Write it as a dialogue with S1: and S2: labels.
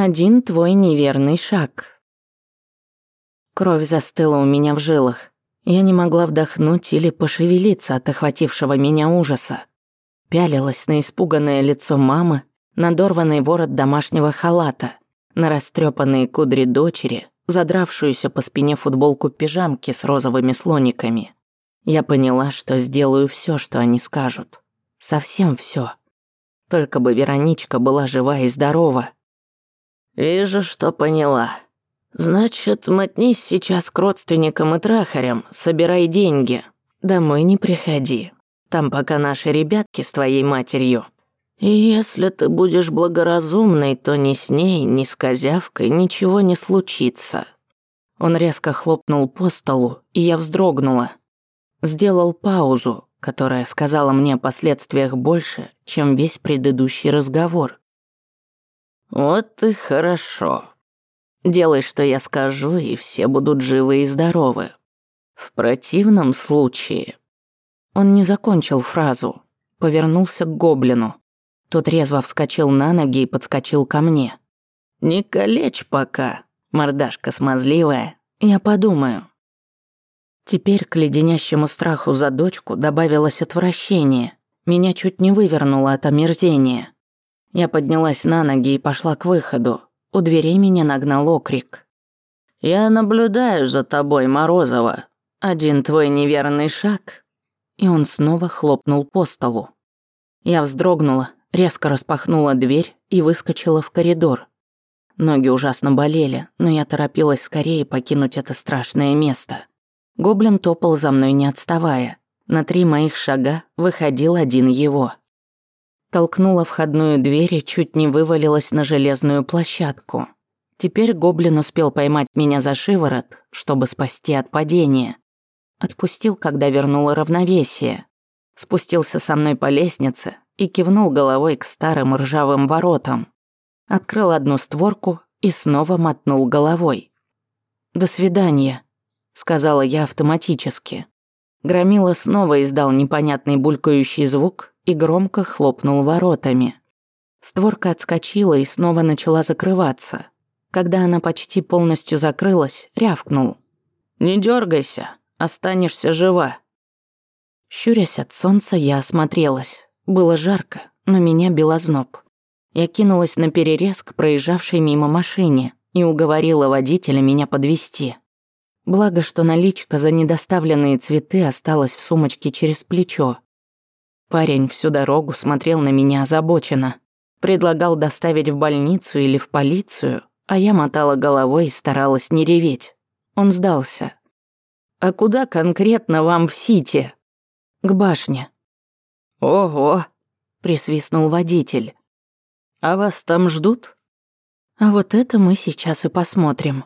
S1: Один твой неверный шаг. Кровь застыла у меня в жилах. Я не могла вдохнуть или пошевелиться от охватившего меня ужаса. Пялилась на испуганное лицо мамы, на дорванный ворот домашнего халата, на растрепанные кудри дочери, задравшуюся по спине футболку пижамки с розовыми слониками. Я поняла, что сделаю все, что они скажут. Совсем все. Только бы Вероничка была жива и здорова.
S2: «Вижу, что поняла. Значит, мотнись сейчас к родственникам и трахарям, собирай деньги. Домой не приходи. Там пока наши ребятки с твоей матерью. И если ты будешь благоразумной, то ни с ней, ни с козявкой ничего не случится».
S1: Он резко хлопнул по столу, и я вздрогнула. Сделал паузу, которая сказала мне о последствиях больше, чем весь предыдущий разговор.
S2: «Вот и хорошо. Делай, что я скажу, и все будут живы и здоровы. В противном случае...»
S1: Он не закончил фразу, повернулся к гоблину. Тот резво вскочил на ноги и подскочил ко мне.
S2: «Не калечь пока, мордашка смазливая,
S1: я подумаю». Теперь к леденящему страху за дочку добавилось отвращение. Меня чуть не вывернуло от омерзения. Я поднялась на ноги и пошла к выходу. У двери меня нагнал окрик.
S2: «Я наблюдаю за тобой, Морозова. Один твой неверный шаг».
S1: И он снова хлопнул по столу. Я вздрогнула, резко распахнула дверь и выскочила в коридор. Ноги ужасно болели, но я торопилась скорее покинуть это страшное место. Гоблин топал за мной не отставая. На три моих шага выходил один его толкнула входную дверь и чуть не вывалилась на железную площадку. Теперь гоблин успел поймать меня за шиворот, чтобы спасти от падения. Отпустил, когда вернула равновесие. Спустился со мной по лестнице и кивнул головой к старым ржавым воротам. Открыл одну створку и снова мотнул головой. «До свидания», — сказала я автоматически. Громила снова издал непонятный булькающий звук и громко хлопнул воротами. Створка отскочила и снова начала закрываться. Когда она почти полностью закрылась, рявкнул.
S2: «Не дергайся, останешься жива».
S1: Щурясь от солнца, я осмотрелась. Было жарко, но меня била зноб. Я кинулась на перерез к проезжавшей мимо машине и уговорила водителя меня подвести. Благо, что наличка за недоставленные цветы осталась в сумочке через плечо. Парень всю дорогу смотрел на меня озабоченно. Предлагал доставить в больницу или в полицию, а я мотала головой и старалась не реветь. Он сдался. «А куда конкретно вам в Сити?» «К башне».
S2: «Ого!»
S1: — присвистнул водитель.
S2: «А вас там ждут?»
S1: «А вот это мы сейчас и посмотрим».